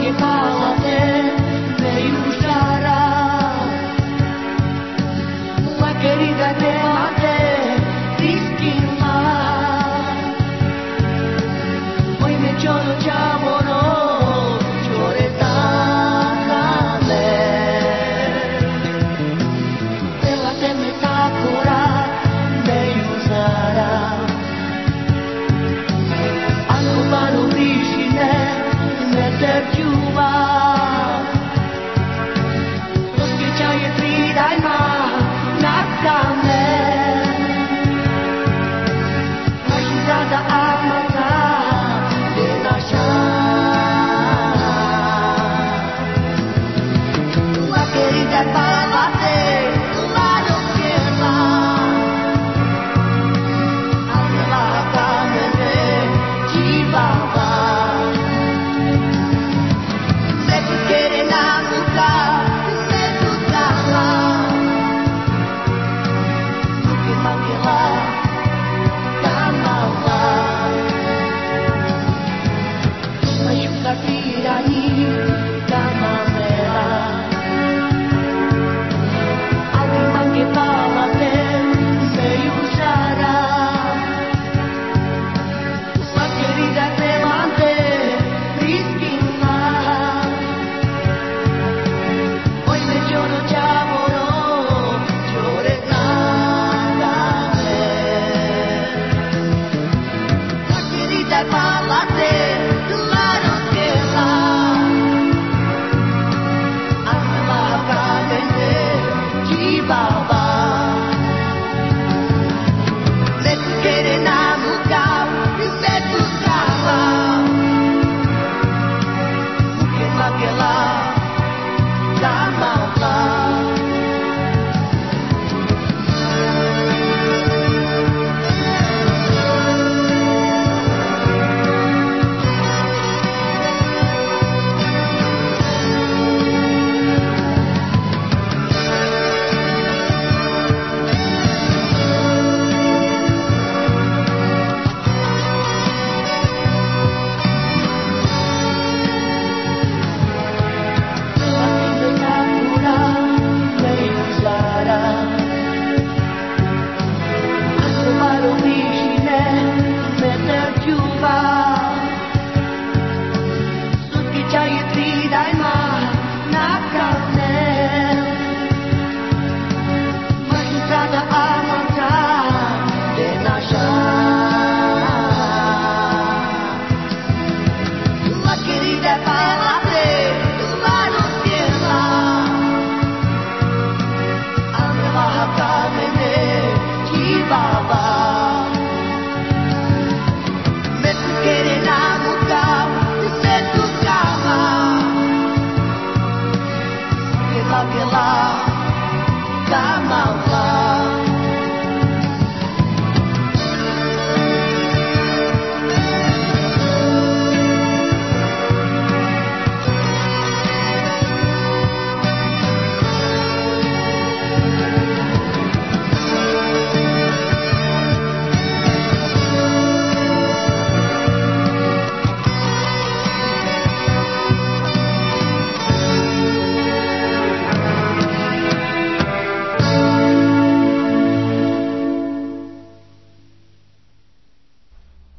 que fala. la paz.